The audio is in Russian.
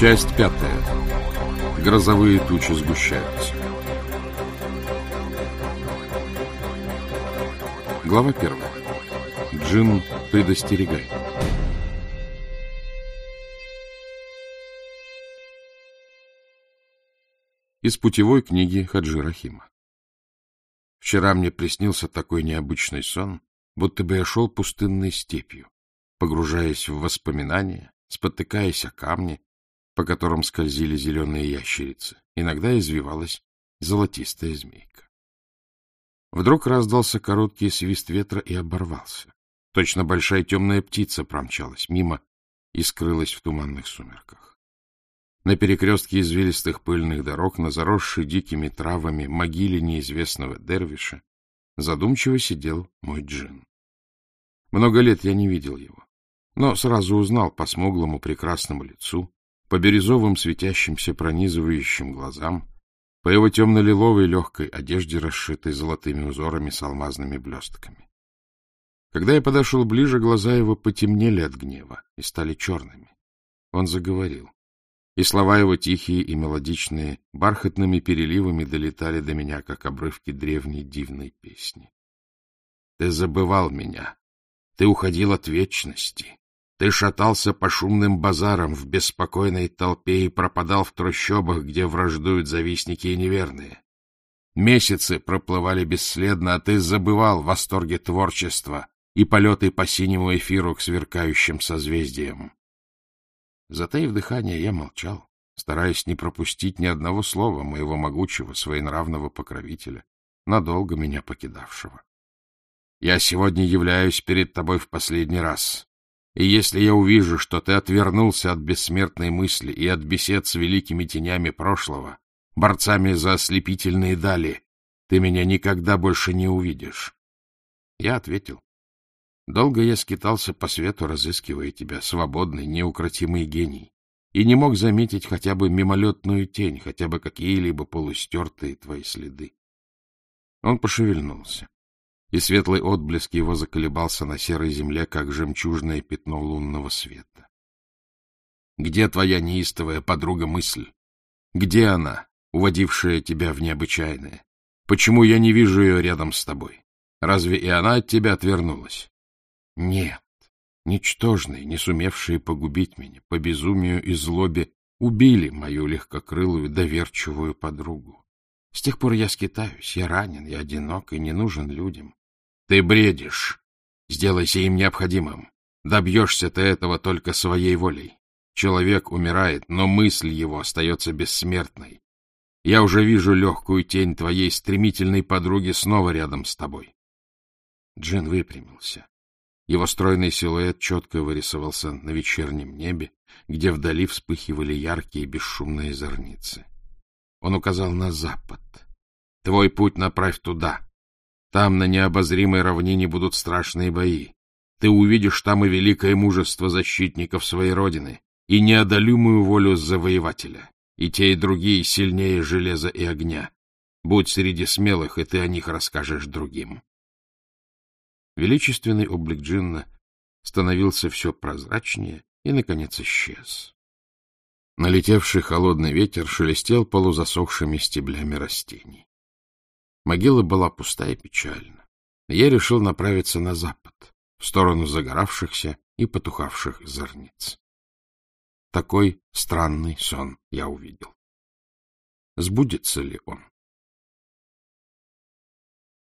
Часть пятая. Грозовые тучи сгущаются. Глава первая. Джин предостерегает. Из путевой книги Хаджи Рахима. Вчера мне приснился такой необычный сон, будто бы я шел пустынной степью, погружаясь в воспоминания, спотыкаясь о камни, по которым скользили зеленые ящерицы. Иногда извивалась золотистая змейка. Вдруг раздался короткий свист ветра и оборвался. Точно большая темная птица промчалась мимо и скрылась в туманных сумерках. На перекрестке извилистых пыльных дорог, на заросшей дикими травами могиле неизвестного дервиша, задумчиво сидел мой джин. Много лет я не видел его, но сразу узнал по смуглому прекрасному лицу, по бирюзовым светящимся пронизывающим глазам, по его темно-лиловой легкой одежде, расшитой золотыми узорами с алмазными блестками. Когда я подошел ближе, глаза его потемнели от гнева и стали черными. Он заговорил, и слова его тихие и мелодичные бархатными переливами долетали до меня, как обрывки древней дивной песни. Ты забывал меня, ты уходил от вечности, ты шатался по шумным базарам в беспокойной толпе и пропадал в трущобах, где враждуют завистники и неверные. Месяцы проплывали бесследно, а ты забывал восторге творчества и полеты по синему эфиру к сверкающим созвездиям. Затаив дыхание, я молчал, стараясь не пропустить ни одного слова моего могучего, своенравного покровителя, надолго меня покидавшего. Я сегодня являюсь перед тобой в последний раз, и если я увижу, что ты отвернулся от бессмертной мысли и от бесед с великими тенями прошлого, борцами за ослепительные дали, ты меня никогда больше не увидишь. Я ответил. Долго я скитался по свету, разыскивая тебя, свободный, неукротимый гений, и не мог заметить хотя бы мимолетную тень, хотя бы какие-либо полустертые твои следы. Он пошевельнулся и светлый отблеск его заколебался на серой земле, как жемчужное пятно лунного света. Где твоя неистовая подруга-мысль? Где она, уводившая тебя в необычайное? Почему я не вижу ее рядом с тобой? Разве и она от тебя отвернулась? Нет, ничтожные, не сумевшие погубить меня, по безумию и злобе, убили мою легкокрылую, доверчивую подругу. С тех пор я скитаюсь, я ранен, я одинок и не нужен людям. Ты бредишь. Сделайся им необходимым. Добьешься ты этого только своей волей. Человек умирает, но мысль его остается бессмертной. Я уже вижу легкую тень твоей стремительной подруги снова рядом с тобой. Джин выпрямился. Его стройный силуэт четко вырисовался на вечернем небе, где вдали вспыхивали яркие бесшумные зорницы. Он указал на запад. — Твой путь направь туда, там, на необозримой равнине, будут страшные бои. Ты увидишь там и великое мужество защитников своей родины, и неодолимую волю завоевателя. И те, и другие сильнее железа и огня. Будь среди смелых, и ты о них расскажешь другим. Величественный облик Джинна становился все прозрачнее и, наконец, исчез. Налетевший холодный ветер шелестел полузасохшими стеблями растений. Могила была пуста и печальна. Я решил направиться на запад, в сторону загоравшихся и потухавших зорниц. Такой странный сон я увидел. Сбудется ли он?